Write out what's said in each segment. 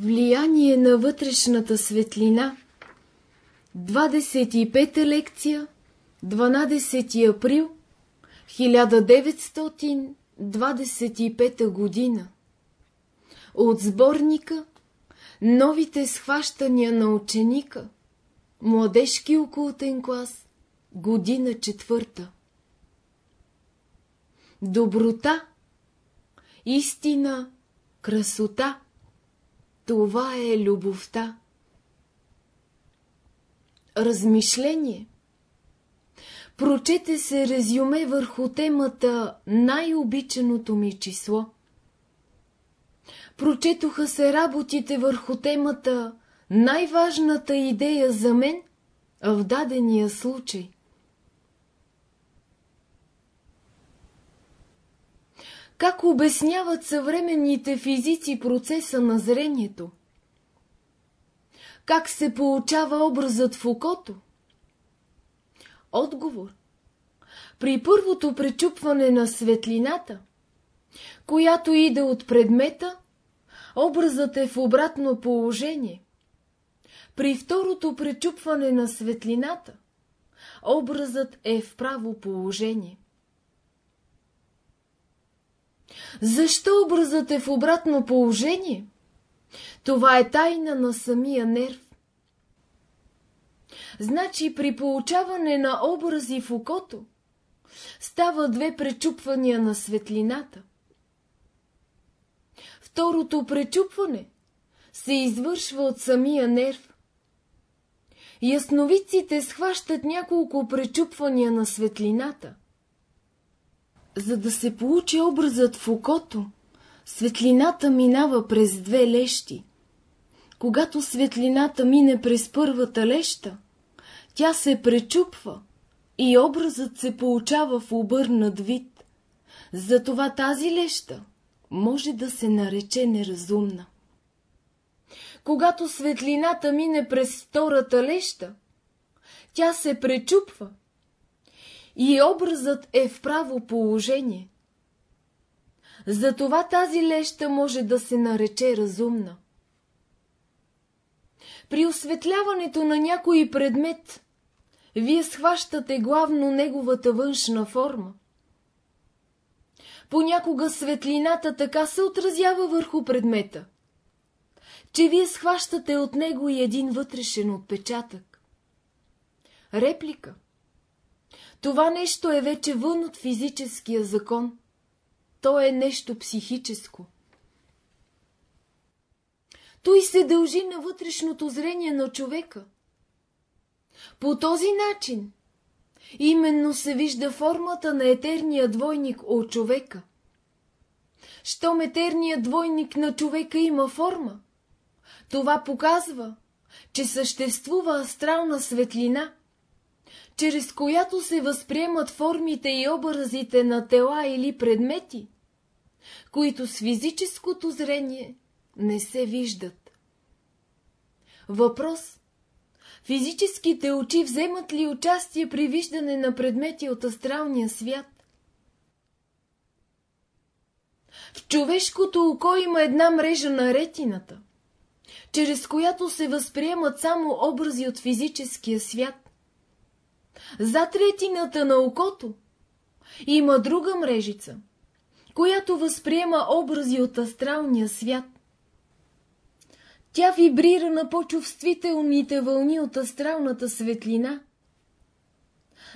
Влияние на вътрешната светлина. 25-та лекция 12 април 1925 година. От сборника Новите схващания на ученика Младежки окултен клас Година четвърта. Доброта Истина Красота това е любовта. Размишление Прочете се резюме върху темата Най-обичаното ми число. Прочетоха се работите върху темата Най-важната идея за мен в дадения случай. Как обясняват съвременните физици процеса на зрението? Как се получава образът в окото? Отговор При първото пречупване на светлината, която иде от предмета, образът е в обратно положение. При второто пречупване на светлината, образът е в право положение. Защо образът е в обратно положение? Това е тайна на самия нерв. Значи при получаване на образи в окото става две пречупвания на светлината. Второто пречупване се извършва от самия нерв. Ясновиците схващат няколко пречупвания на светлината – за да се получи образът в окото, светлината минава през две лещи. Когато светлината мине през първата леща, тя се пречупва и образът се получава в обърнат вид. Затова тази леща може да се нарече неразумна. Когато светлината мине през втората леща, тя се пречупва и образът е в право положение. Затова тази леща може да се нарече разумна. При осветляването на някой предмет, вие схващате главно неговата външна форма. Понякога светлината така се отразява върху предмета, че вие схващате от него и един вътрешен отпечатък. Реплика – това нещо е вече вън от физическия закон. То е нещо психическо. Той се дължи на вътрешното зрение на човека. По този начин именно се вижда формата на етерния двойник от човека. Щом етерният двойник на човека има форма, това показва, че съществува астрална светлина, чрез която се възприемат формите и образите на тела или предмети, които с физическото зрение не се виждат. Въпрос Физическите очи вземат ли участие при виждане на предмети от астралния свят? В човешкото око има една мрежа на ретината, чрез която се възприемат само образи от физическия свят. Зад ретината на окото има друга мрежица, която възприема образи от астралния свят. Тя вибрира на по-чувствителните вълни от астралната светлина.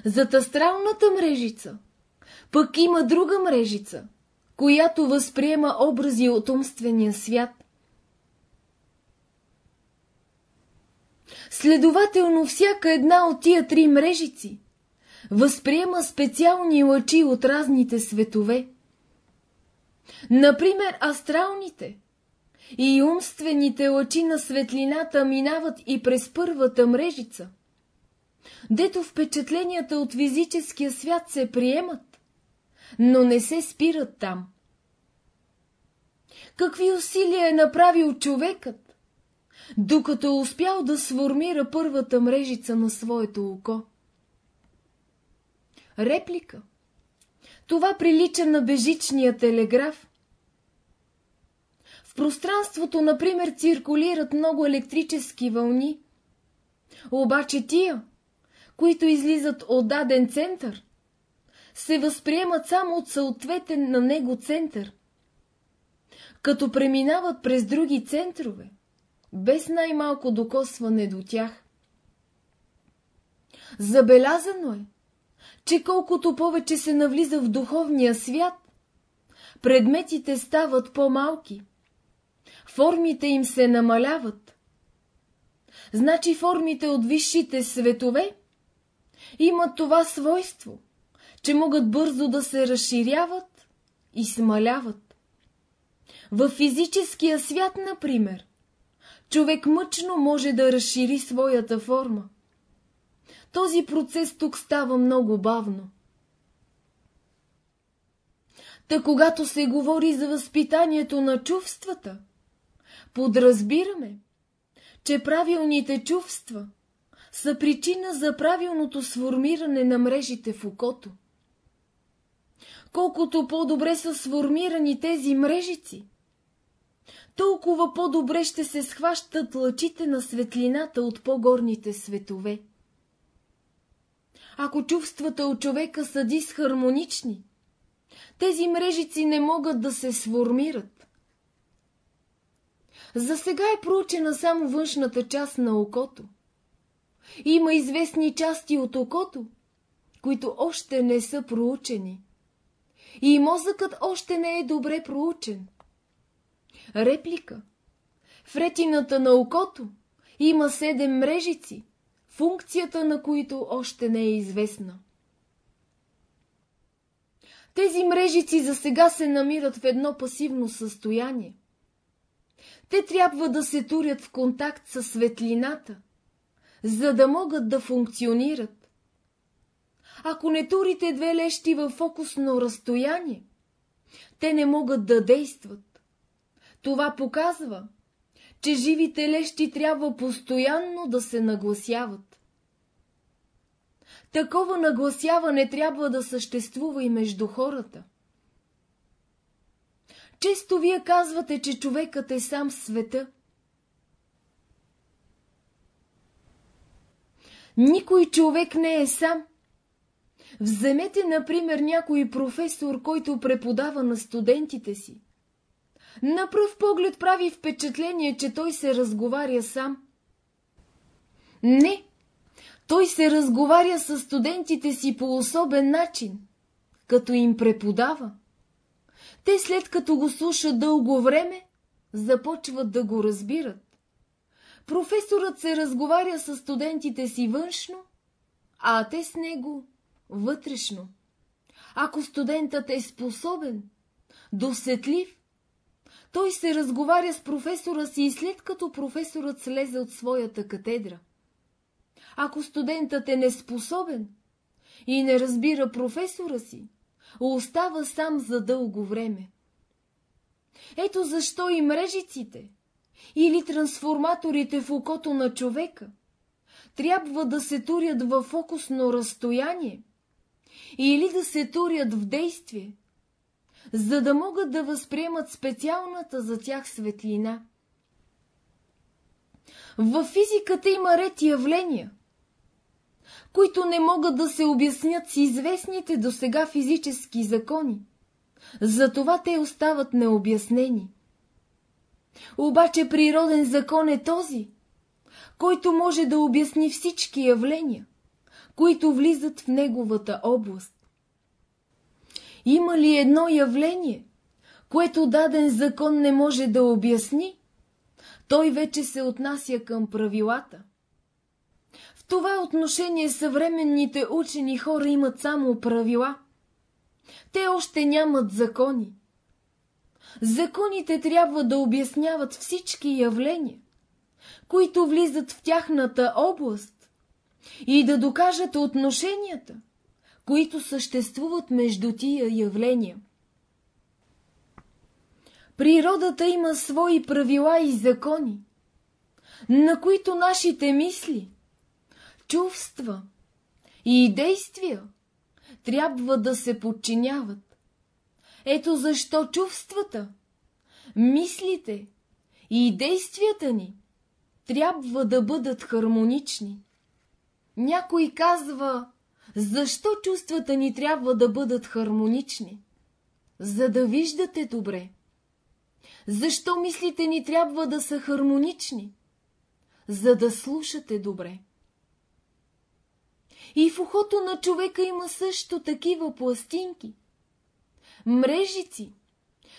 Зад астралната мрежица пък има друга мрежица, която възприема образи от умствения свят. Следователно, всяка една от тия три мрежици възприема специални лъчи от разните светове. Например, астралните и умствените лъчи на светлината минават и през първата мрежица, дето впечатленията от физическия свят се приемат, но не се спират там. Какви усилия е направил човекът, докато е успял да сформира първата мрежица на своето око. Реплика. Това прилича на бежичния телеграф. В пространството, например, циркулират много електрически вълни. Обаче тия, които излизат от даден център, се възприемат само от съответен на него център. Като преминават през други центрове, без най-малко докосване до тях. Забелязано е, че колкото повече се навлиза в духовния свят, предметите стават по-малки, формите им се намаляват. Значи формите от висшите светове имат това свойство, че могат бързо да се разширяват и смаляват. В физическия свят, например, човек мъчно може да разшири своята форма. Този процес тук става много бавно. Та когато се говори за възпитанието на чувствата, подразбираме, че правилните чувства са причина за правилното сформиране на мрежите в окото. Колкото по-добре са сформирани тези мрежици, толкова по-добре ще се схващат лъчите на светлината от по-горните светове. Ако чувствата от човека са дисхармонични, тези мрежици не могат да се сформират. За сега е проучена само външната част на окото. Има известни части от окото, които още не са проучени. И мозъкът още не е добре проучен. Реплика. В ретината на окото има седем мрежици, функцията на които още не е известна. Тези мрежици за сега се намират в едно пасивно състояние. Те трябва да се турят в контакт с светлината, за да могат да функционират. Ако не турите две лещи във фокусно разстояние, те не могат да действат. Това показва, че живите лещи трябва постоянно да се нагласяват. Такова нагласяване трябва да съществува и между хората. Често вие казвате, че човекът е сам в света. Никой човек не е сам. Вземете, например, някой професор, който преподава на студентите си. На пръв поглед прави впечатление, че той се разговаря сам. Не, той се разговаря с студентите си по особен начин, като им преподава. Те след като го слушат дълго време, започват да го разбират. Професорът се разговаря с студентите си външно, а те с него вътрешно. Ако студентът е способен, досетлив, той се разговаря с професора си и след като професорът слезе от своята катедра. Ако студентът е неспособен и не разбира професора си, остава сам за дълго време. Ето защо и мрежиците или трансформаторите в окото на човека трябва да се турят във фокусно разстояние или да се турят в действие, за да могат да възприемат специалната за тях светлина. В физиката има ред явления, които не могат да се обяснят с известните до сега физически закони. Затова те остават необяснени. Обаче природен закон е този, който може да обясни всички явления, които влизат в неговата област. Има ли едно явление, което даден закон не може да обясни, той вече се отнася към правилата. В това отношение съвременните учени хора имат само правила. Те още нямат закони. Законите трябва да обясняват всички явления, които влизат в тяхната област и да докажат отношенията, които съществуват между тия явления. Природата има свои правила и закони, на които нашите мисли, чувства и действия трябва да се подчиняват. Ето защо чувствата Мислите и действията ни трябва да бъдат хармонични. Някой казва, защо чувствата ни трябва да бъдат хармонични? За да виждате добре. Защо мислите ни трябва да са хармонични? За да слушате добре. И в ухото на човека има също такива пластинки. Мрежици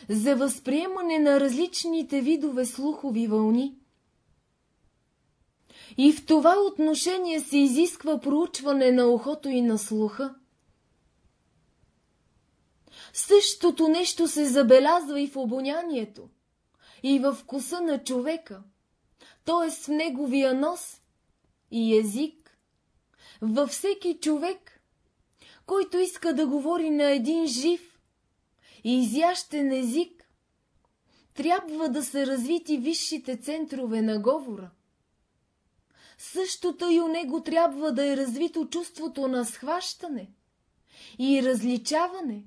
за възприемане на различните видове слухови вълни. И в това отношение се изисква проучване на ухото и на слуха. Същото нещо се забелязва и в обонянието, и в вкуса на човека, т.е. в неговия нос и език. Във всеки човек, който иска да говори на един жив и изящен език, трябва да се развити висшите центрове на говора. Същото и у него трябва да е развито чувството на схващане и различаване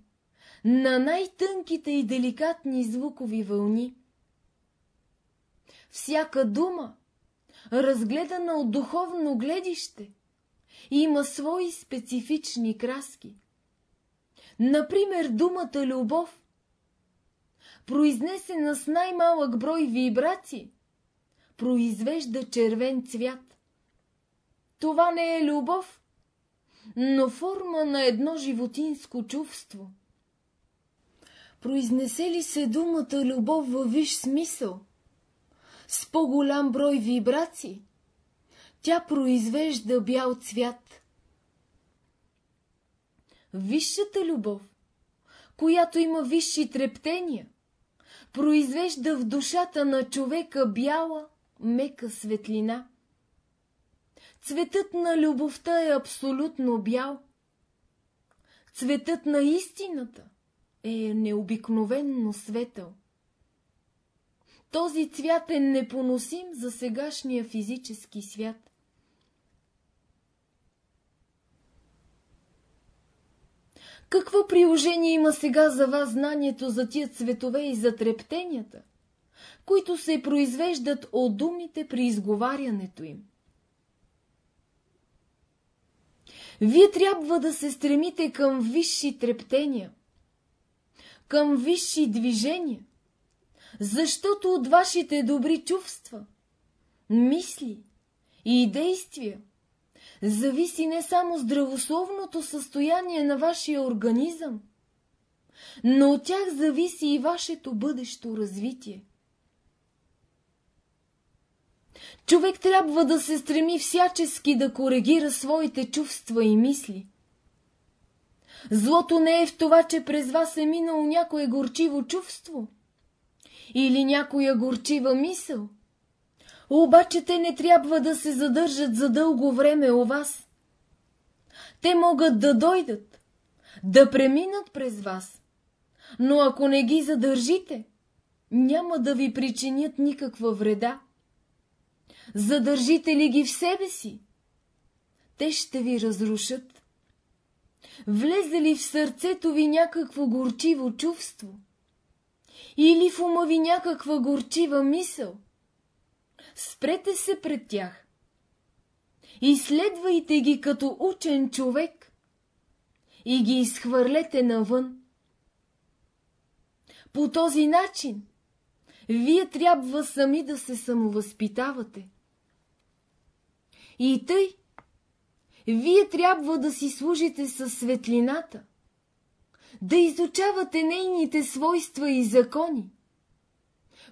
на най-тънките и деликатни звукови вълни. Всяка дума, разгледана от духовно гледище, има свои специфични краски. Например, думата любов, произнесена с най-малък брой вибрации, произвежда червен цвят. Това не е любов, но форма на едно животинско чувство. Произнесе ли се думата любов във виш смисъл, с по-голям брой вибрации, тя произвежда бял цвят. Висшата любов, която има висши трептения, произвежда в душата на човека бяла, мека светлина. Цветът на любовта е абсолютно бял. Цветът на истината е необикновенно светъл. Този цвят е непоносим за сегашния физически свят. Какво приложение има сега за вас знанието за тия цветове и за трептенията, които се произвеждат от думите при изговарянето им? Вие трябва да се стремите към висши трептения, към висши движения, защото от вашите добри чувства, мисли и действия зависи не само здравословното състояние на вашия организъм, но от тях зависи и вашето бъдещо развитие. Човек трябва да се стреми всячески да коригира своите чувства и мисли. Злото не е в това, че през вас е минало някое горчиво чувство или някоя горчива мисъл. Обаче те не трябва да се задържат за дълго време у вас. Те могат да дойдат, да преминат през вас, но ако не ги задържите, няма да ви причинят никаква вреда. Задържите ли ги в себе си, те ще ви разрушат. Влезе ли в сърцето ви някакво горчиво чувство? Или в ума ви някаква горчива мисъл? Спрете се пред тях. Изследвайте ги като учен човек и ги изхвърлете навън. По този начин вие трябва сами да се самовъзпитавате. И тъй, вие трябва да си служите със светлината, да изучавате нейните свойства и закони,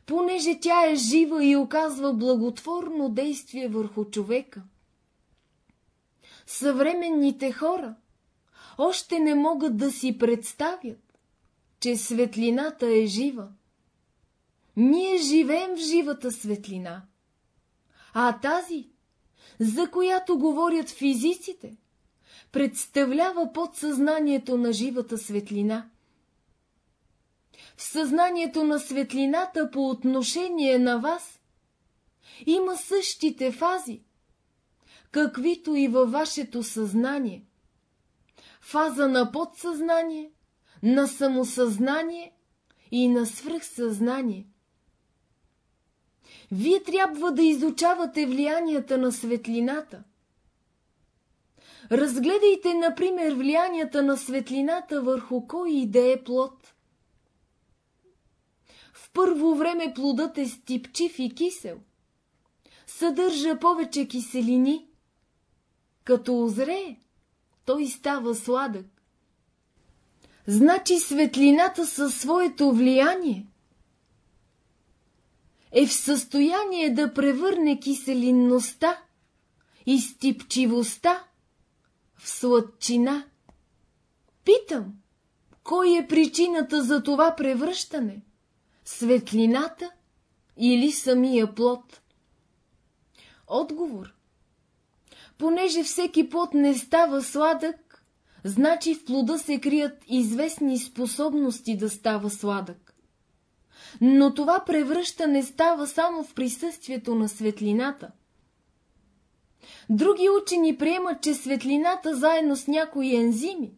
понеже тя е жива и оказва благотворно действие върху човека. Съвременните хора още не могат да си представят, че светлината е жива. Ние живеем в живата светлина, а тази за която говорят физиците, представлява подсъзнанието на живата светлина. В съзнанието на светлината по отношение на вас има същите фази, каквито и във вашето съзнание. Фаза на подсъзнание, на самосъзнание и на свръхсъзнание – Вие трябва да изучавате влиянията на светлината. Разгледайте, например, влиянията на светлината върху кой и да е плод. В първо време плодът е стипчив и кисел. Съдържа повече киселини. Като озрее, той става сладък. Значи светлината със своето влияние е в състояние да превърне киселинността и стипчивостта в сладчина. Питам, кой е причината за това превръщане? Светлината или самия плод? Отговор. Понеже всеки плод не става сладък, значи в плода се крият известни способности да става сладък. Но това превръщане става само в присъствието на светлината – Други учени приемат, че светлината заедно с някои ензими,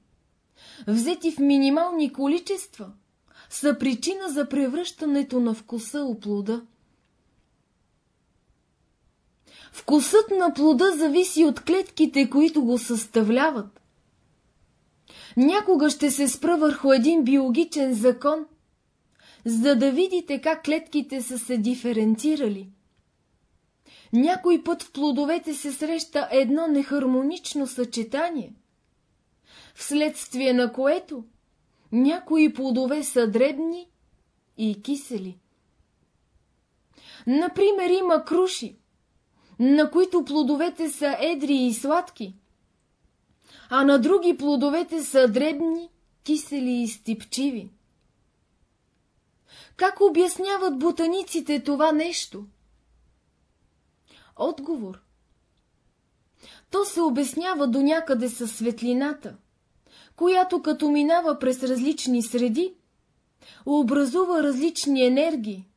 взети в минимални количества, са причина за превръщането на вкуса у плода. Вкусът на плода зависи от клетките, които го съставляват. Някога ще се спра върху един биологичен закон, за да видите как клетките са се диференцирали. Някой път в плодовете се среща едно нехармонично съчетание, вследствие на което някои плодове са дребни и кисели. Например, има круши, на които плодовете са едри и сладки, а на други плодовете са дребни, кисели и стипчиви. Как обясняват ботаниците това нещо? Отговор. То се обяснява до някъде със светлината, която като минава през различни среди, образува различни енергии,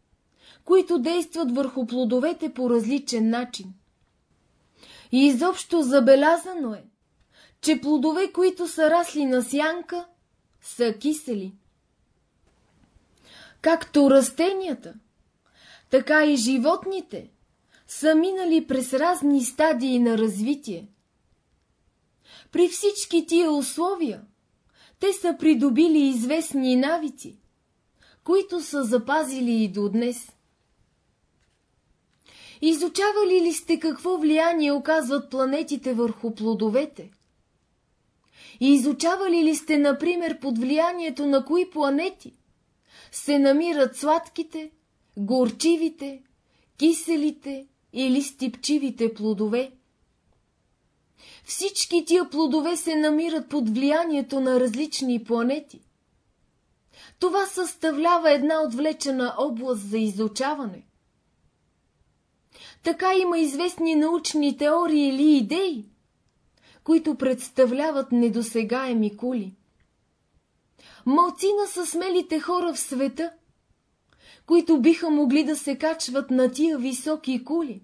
които действат върху плодовете по различен начин. И изобщо забелязано е, че плодове, които са расли на сянка, са кисели. Както растенията, така и животните са минали през разни стадии на развитие. При всички тия условия те са придобили известни навици, които са запазили и до днес. Изучавали ли сте какво влияние оказват планетите върху плодовете? И изучавали ли сте, например, под влиянието на кои планети се намират сладките, горчивите, киселите или стипчивите плодове. Всички тия плодове се намират под влиянието на различни планети. Това съставлява една отвлечена област за изучаване. Така има известни научни теории или идеи, които представляват недосегаеми кули. Малцина са смелите хора в света, които биха могли да се качват на тия високи кули.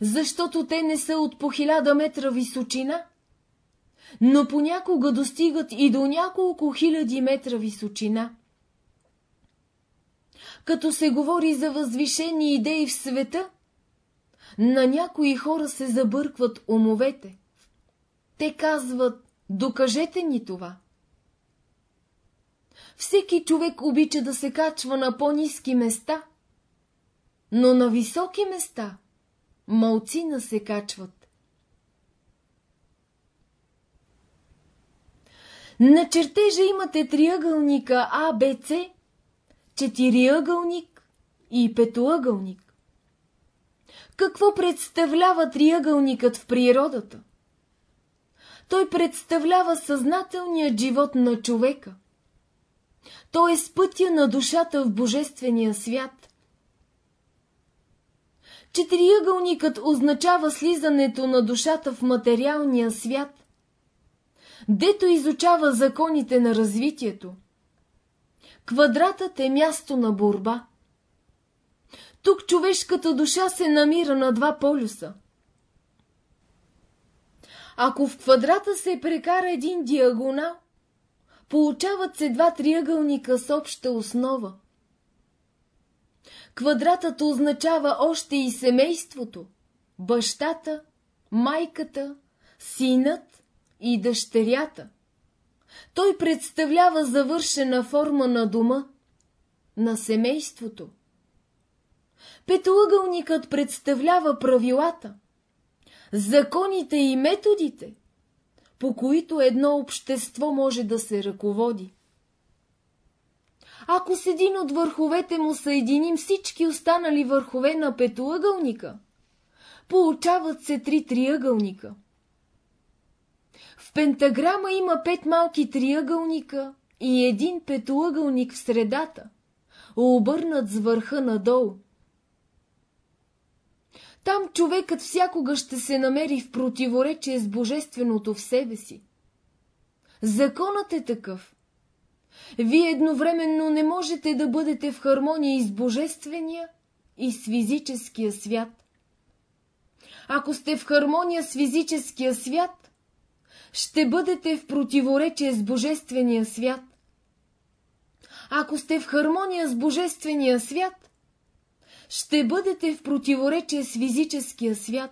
Защото те не са от по хиляда метра височина, но понякога достигат и до няколко хиляди метра височина. Като се говори за възвишени идеи в света, на някои хора се забъркват умовете. Те казват, докажете ни това. Всеки човек обича да се качва на по-низки места, но на високи места малцина се качват. На чертежа имате триъгълника АБЦ, четириъгълник и петоъгълник. Какво представлява триъгълникът в природата? Той представлява съзнателният живот на човека – то е с пътя на душата в Божествения свят. Четириъгълникът означава слизането на душата в материалния свят, дето изучава законите на развитието. Квадратът е място на борба. Тук човешката душа се намира на два полюса. Ако в квадрата се прекара един диагонал, Получават се два триъгълника с обща основа. Квадратът означава още и семейството, бащата, майката, синът и дъщерята. Той представлява завършена форма на дома, на семейството. Петоъгълникът представлява правилата, законите и методите, по които едно общество може да се ръководи. Ако с един от върховете му съединим всички останали върхове на петоъгълника, получават се три триъгълника. В пентаграма има пет малки триъгълника и един петоъгълник в средата, обърнат с върха надолу. Там човекът всякога ще се намери в противоречие с божественото в себе си. Законът е такъв. Вие едновременно не можете да бъдете в хармония и с божествения, и с физическия свят. Ако сте в хармония с физическия свят, ще бъдете в противоречие с божествения свят. Ако сте в хармония с божествения свят, ще бъдете в противоречие с физическия свят.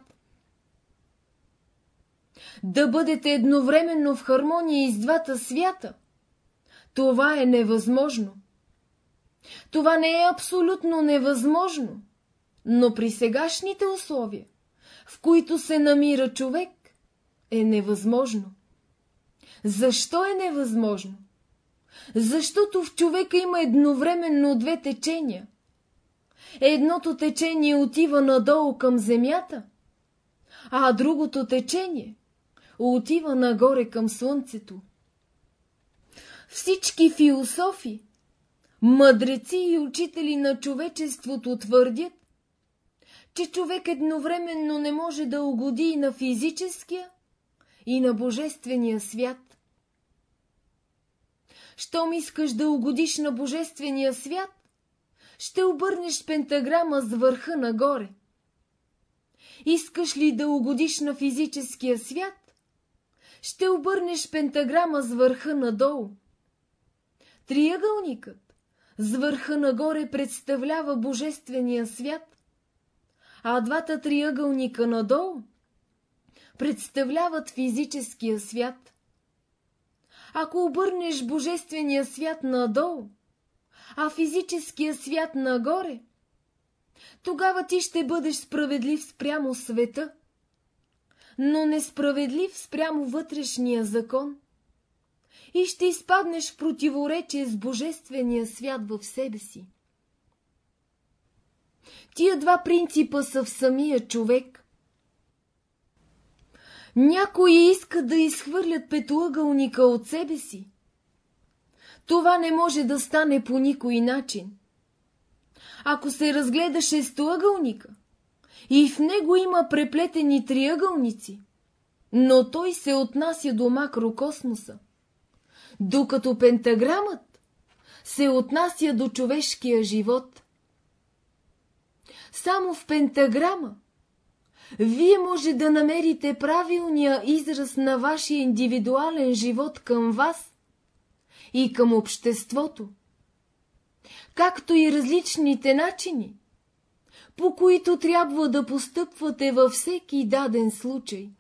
Да бъдете едновременно в хармония и с двата свята, това е невъзможно. Това не е абсолютно невъзможно, но при сегашните условия, в които се намира човек, е невъзможно. Защо е невъзможно? Защото в човека има едновременно две течения – Едното течение отива надолу към земята, а другото течение отива нагоре към слънцето. Всички философи, мъдреци и учители на човечеството твърдят, че човек едновременно не може да угоди и на физическия, и на божествения свят. Щом искаш да угодиш на божествения свят, ще обърнеш пентаграма с върха нагоре. Искаш ли да угодиш на физическия свят? Ще обърнеш пентаграма с върха надолу. Триъгълникът с върха нагоре представлява божествения свят, а двата триъгълника надолу представляват физическия свят. Ако обърнеш божествения свят надолу, а физическия свят нагоре, тогава ти ще бъдеш справедлив спрямо света, но несправедлив спрямо вътрешния закон и ще изпаднеш в противоречие с божествения свят в себе си. Тия два принципа са в самия човек. Някои искат да изхвърлят петоъгълника от себе си, това не може да стане по никой начин. Ако се разгледа шестоъгълника и в него има преплетени триъгълници, но той се отнася до макрокосмоса, докато пентаграмът се отнася до човешкия живот. Само в пентаграма вие може да намерите правилния израз на вашия индивидуален живот към вас и към обществото, както и различните начини, по които трябва да постъпвате във всеки даден случай.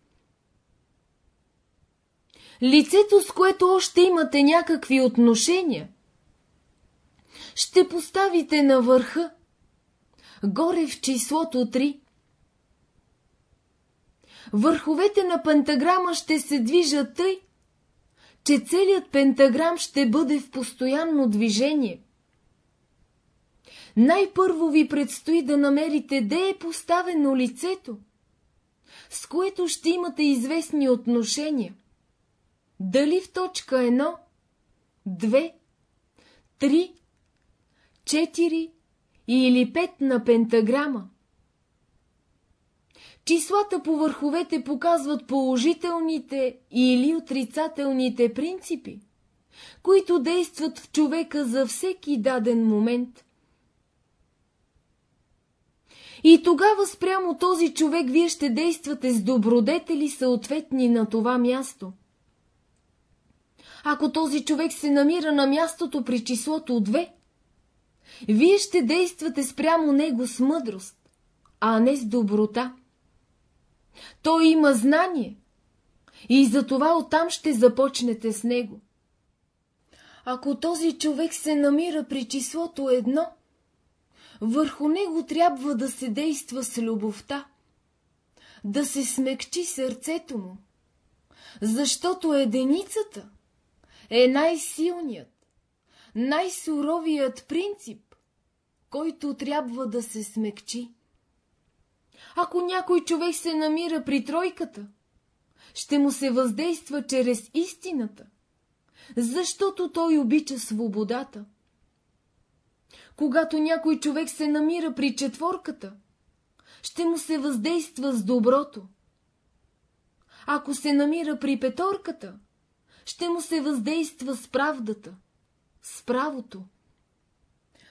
Лицето, с което още имате някакви отношения, ще поставите на върха, горе в числото 3. Върховете на пентаграма ще се движат тъй, че целият пентаграм ще бъде в постоянно движение. Най-първо ви предстои да намерите де е поставено лицето, с което ще имате известни отношения. Дали в точка 1, 2, 3, 4 или 5 на пентаграма. Числата по върховете показват положителните или отрицателните принципи, които действат в човека за всеки даден момент. И тогава спрямо този човек вие ще действате с добродетели съответни на това място. Ако този човек се намира на мястото при числото 2, вие ще действате спрямо него с мъдрост, а не с доброта. Той има знание и затова оттам ще започнете с него. Ако този човек се намира при числото едно, върху него трябва да се действа с любовта, да се смекчи сърцето му, защото единицата е най-силният, най-суровият принцип, който трябва да се смекчи. Ако някой човек се намира при тройката, ще му се въздейства чрез истината, защото той обича свободата. Когато някой човек се намира при четворката, ще му се въздейства с доброто. Ако се намира при петорката, ще му се въздейства с правдата, с правото.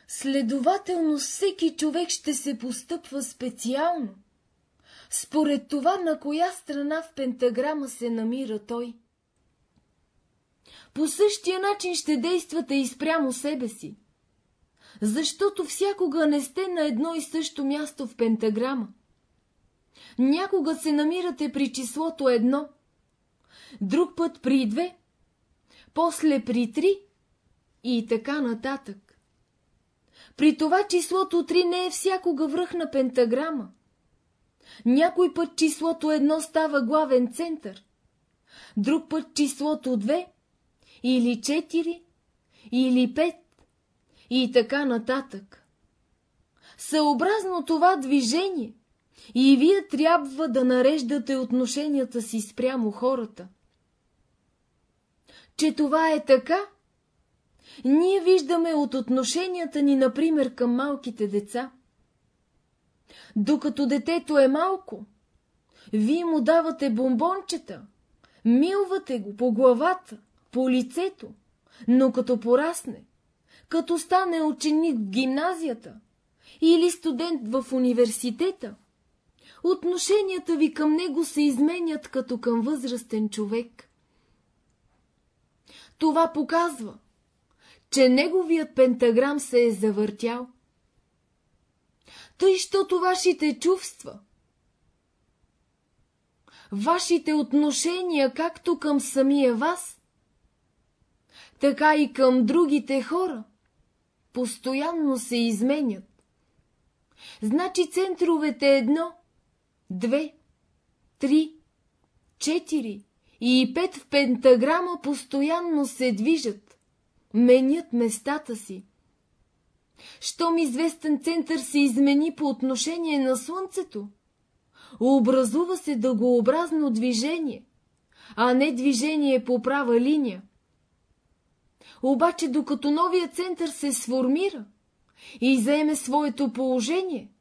Следователно всеки човек ще се постъпва специално, според това на коя страна в пентаграма се намира той. По същия начин ще действате и спрямо себе си, защото всякога не сте на едно и също място в пентаграма. Някога се намирате при числото едно, друг път при две, после при три и така нататък. При това числото три не е всякога връх на пентаграма. Някой път числото едно става главен център, друг път числото две или четири или пет и така нататък. Съобразно това движение и вие трябва да нареждате отношенията си спрямо хората. Че това е така, ние виждаме от отношенията ни, например, към малките деца. Докато детето е малко, вие му давате бомбончета, милвате го по главата, по лицето, но като порасне, като стане ученик в гимназията или студент в университета, отношенията ви към него се изменят като към възрастен човек. Това показва, че неговият пентаграм се е завъртял. Тъй, щото вашите чувства, вашите отношения както към самия вас, така и към другите хора, постоянно се изменят. Значи центровете едно, две, три, четири и пет в пентаграма постоянно се движат, менят местата си. Щом известен център се измени по отношение на Слънцето, образува се дългообразно движение, а не движение по права линия. Обаче, докато новия център се сформира и заеме своето положение,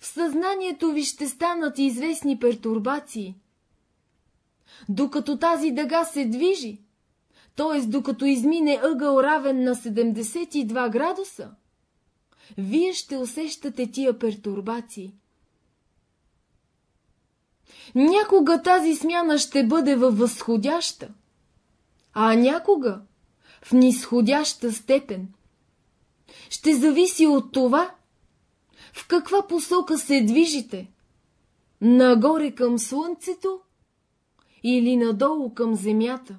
в съзнанието ви ще станат известни пертурбации. Докато тази дъга се движи, т.е. докато измине ъгъл равен на 72 градуса, вие ще усещате тия пертурбации. Някога тази смяна ще бъде във възходяща, а някога в нисходяща степен. Ще зависи от това, в каква посока се движите? Нагоре към слънцето или надолу към земята?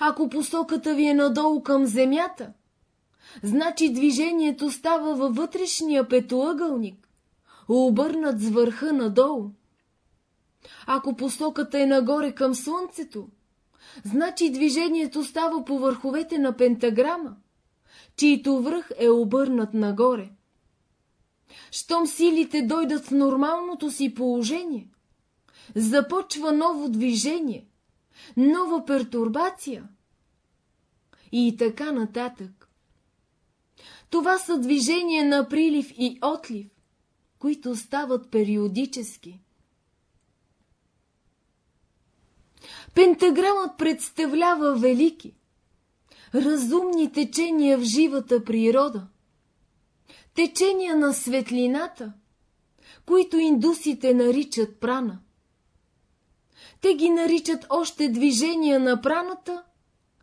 Ако посоката ви е надолу към земята, значи движението става във вътрешния петоъгълник, обърнат с върха надолу. Ако посоката е нагоре към слънцето, значи движението става по върховете на пентаграма, чието връх е обърнат нагоре. Щом силите дойдат в нормалното си положение, започва ново движение, нова пертурбация и така нататък. Това са движения на прилив и отлив, които стават периодически. Пентаграмът представлява велики, разумни течения в живата природа, течения на светлината, които индусите наричат прана. Те ги наричат още движения на праната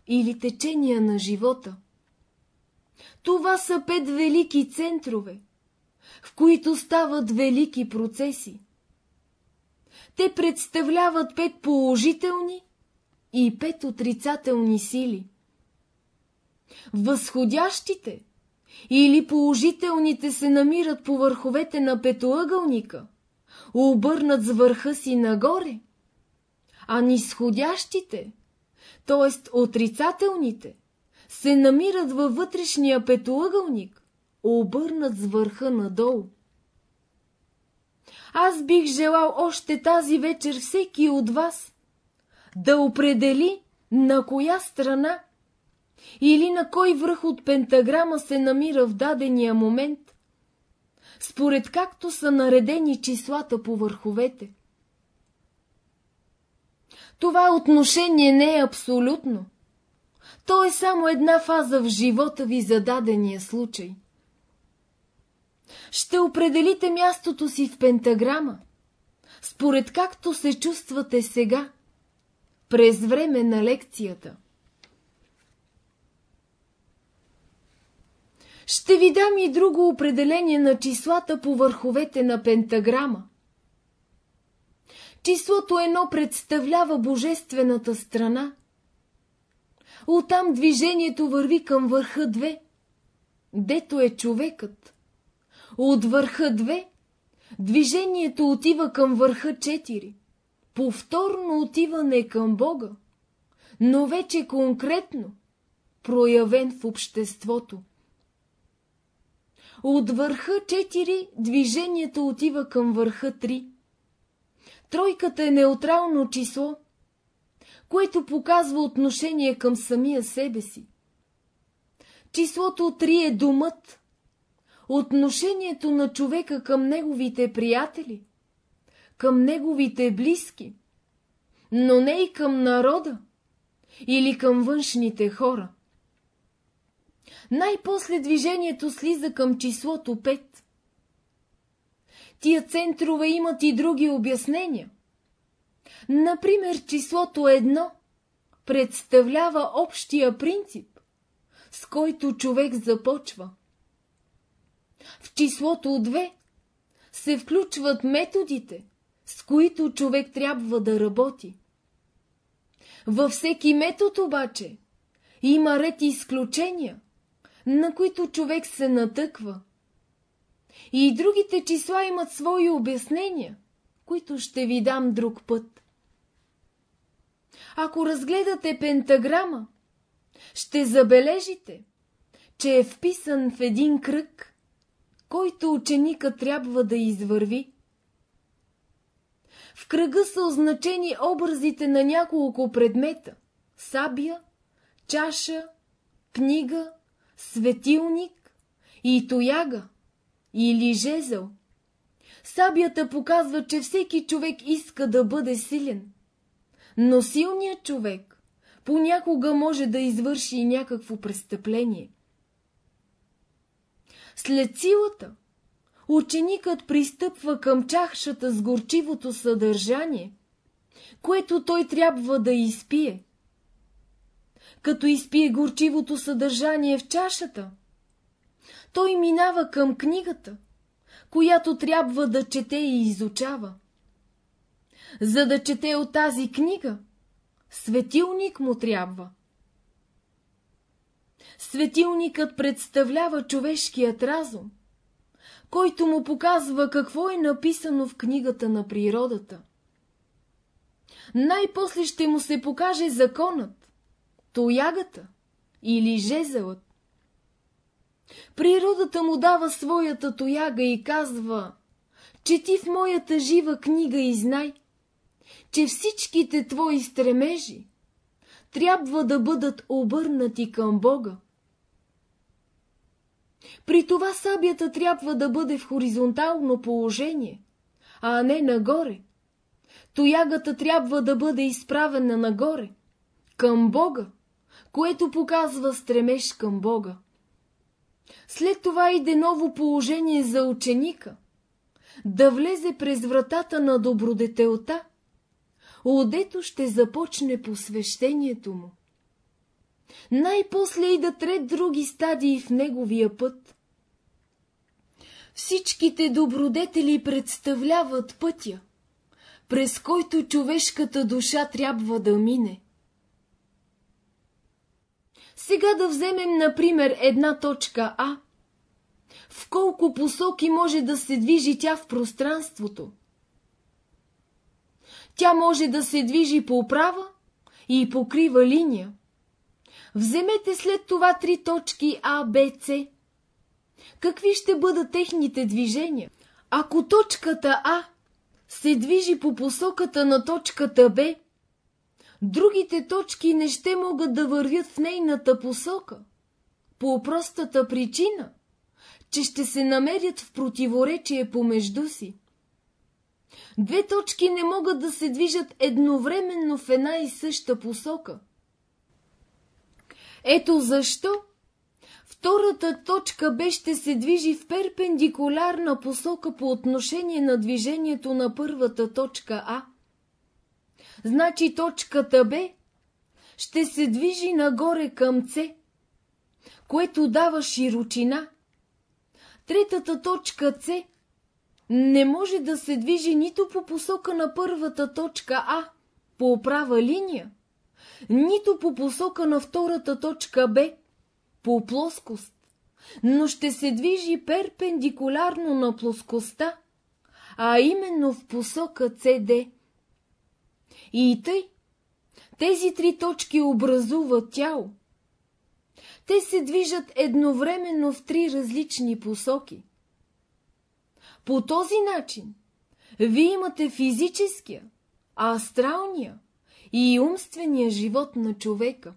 или течения на живота. Това са пет велики центрове, в които стават велики процеси. Те представляват пет положителни и пет отрицателни сили. Възходящите или положителните се намират по върховете на петоъгълника, обърнат с върха си нагоре, а нисходящите, т.е. отрицателните, се намират във вътрешния петоъгълник, обърнат с върха надолу. Аз бих желал още тази вечер всеки от вас да определи на коя страна или на кой връх от пентаграма се намира в дадения момент, според както са наредени числата по върховете. Това отношение не е абсолютно. То е само една фаза в живота ви за дадения случай. Ще определите мястото си в пентаграма, според както се чувствате сега, през време на лекцията. Ще ви дам и друго определение на числата по върховете на пентаграма. Числото едно представлява божествената страна. Оттам движението върви към върха две, дето е човекът. От върха две движението отива към върха 4. Повторно отиване към Бога, но вече конкретно, проявен в обществото. От върха 4 движението отива към върха 3. Тройката е неутрално число, което показва отношение към самия себе си. Числото 3 е думът, отношението на човека към неговите приятели, към неговите близки, но не и към народа или към външните хора. Най-после движението слиза към числото 5. Тия центрове имат и други обяснения. Например, числото 1 представлява общия принцип, с който човек започва. В числото 2 се включват методите, с които човек трябва да работи. Във всеки метод обаче има ред изключения, на които човек се натъква. И другите числа имат свои обяснения, които ще ви дам друг път. Ако разгледате пентаграма, ще забележите, че е вписан в един кръг, който ученика трябва да извърви. В кръга са означени образите на няколко предмета – сабия, чаша, книга, светилник и тояга или жезъл. Сабията показва, че всеки човек иска да бъде силен, но силният човек понякога може да извърши и някакво престъпление. След силата, ученикът пристъпва към чашата с горчивото съдържание, което той трябва да изпие като изпие горчивото съдържание в чашата. Той минава към книгата, която трябва да чете и изучава. За да чете от тази книга, светилник му трябва. Светилникът представлява човешкият разум, който му показва какво е написано в книгата на природата. Най-после ще му се покаже законът, тоягата или жезелът. Природата му дава своята тояга и казва, че ти в моята жива книга и знай, че всичките твои стремежи трябва да бъдат обърнати към Бога. При това сабията трябва да бъде в хоризонтално положение, а не нагоре. Тоягата трябва да бъде изправена нагоре, към Бога, което показва стремеж към Бога. След това иде ново положение за ученика – да влезе през вратата на добродетелта, одето ще започне посвещението му. най-после и да трет други стадии в неговия път. Всичките добродетели представляват пътя, през който човешката душа трябва да мине. Сега да вземем, например, една точка А. В колко посоки може да се движи тя в пространството? Тя може да се движи по права и покрива линия. Вземете след това три точки А, Б, С. Какви ще бъдат техните движения? Ако точката А се движи по посоката на точката Б, другите точки не ще могат да вървят в нейната посока. По простата причина, че ще се намерят в противоречие помежду си. Две точки не могат да се движат едновременно в една и съща посока. Ето защо втората точка Б ще се движи в перпендикулярна посока по отношение на движението на първата точка А. Значи точката Б ще се движи нагоре към С, което дава широчина. Третата точка С не може да се движи нито по посока на първата точка А, по права линия, нито по посока на втората точка Б, по плоскост, но ще се движи перпендикулярно на плоскостта, а именно в посока CD. И тъй, тези три точки образуват тяло. Те се движат едновременно в три различни посоки. По този начин вие имате физическия, астралния и умствения живот на човека.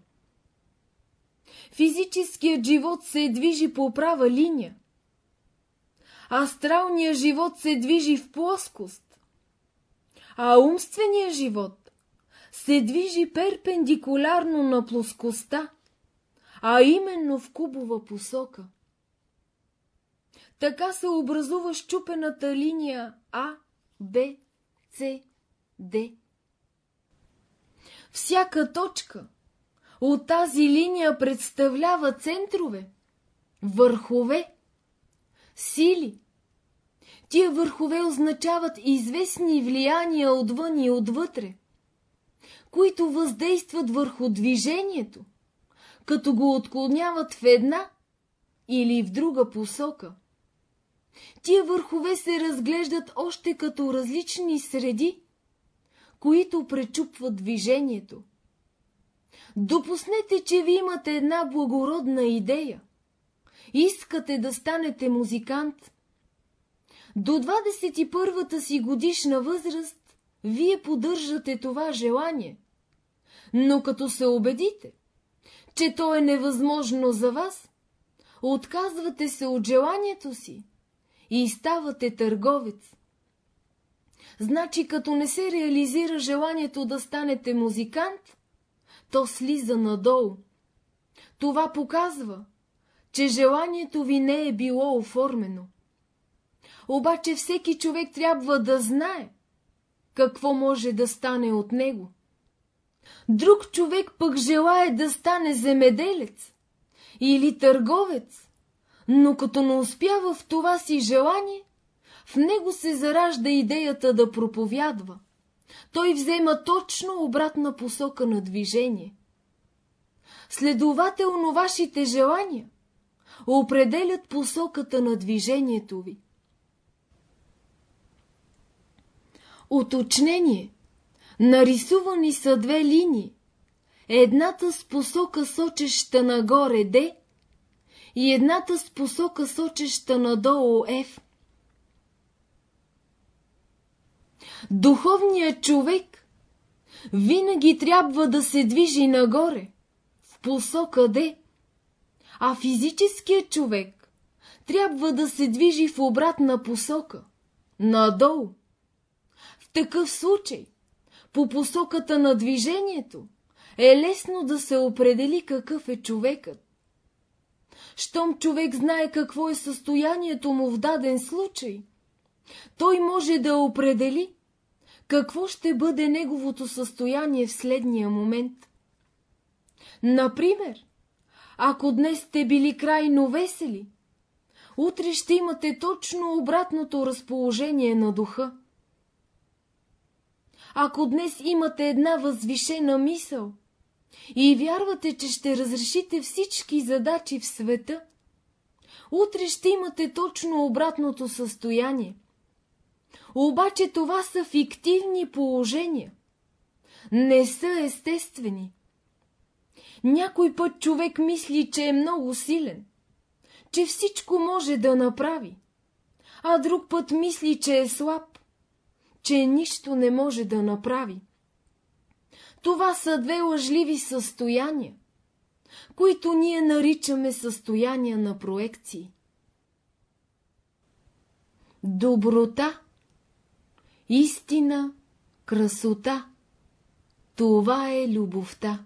Физическият живот се движи по права линия. Астралният живот се движи в плоскост, а умственият живот се движи перпендикулярно на плоскостта, а именно в кубова посока. Така се образува щупената линия А, Б, С, Д. Всяка точка от тази линия представлява центрове, върхове, сили. Тия върхове означават известни влияния отвън и отвътре, които въздействат върху движението, като го отклоняват в една или в друга посока. Тия върхове се разглеждат още като различни среди, които пречупват движението. Допуснете, че ви имате една благородна идея. Искате да станете музикант. До 21-та си годишна възраст вие поддържате това желание. Но като се убедите, че то е невъзможно за вас, отказвате се от желанието си и ставате търговец. Значи, като не се реализира желанието да станете музикант, то слиза надолу. Това показва, че желанието ви не е било оформено. Обаче всеки човек трябва да знае какво може да стане от него. Друг човек пък желая да стане земеделец или търговец, но като не успява в това си желание, в него се заражда идеята да проповядва. Той взема точно обратна посока на движение. Следователно, вашите желания определят посоката на движението ви. Уточнение. Нарисувани са две линии. Едната с посока сочеща нагоре Д и едната с посока сочеща надолу F. Духовният човек винаги трябва да се движи нагоре, в посока Д, а физическият човек трябва да се движи в обратна посока, надолу. Такъв случай, по посоката на движението, е лесно да се определи какъв е човекът. Щом човек знае какво е състоянието му в даден случай, той може да определи какво ще бъде неговото състояние в следния момент. Например, Ако днес сте били крайно весели, утре ще имате точно обратното разположение на духа. Ако днес имате една възвишена мисъл и вярвате, че ще разрешите всички задачи в света, утре ще имате точно обратното състояние. Обаче това са фиктивни положения. Не са естествени. Някой път човек мисли, че е много силен, че всичко може да направи, а друг път мисли, че е слаб, че нищо не може да направи. Това са две лъжливи състояния, които ние наричаме състояния на проекции. Доброта, истина, красота – това е любовта.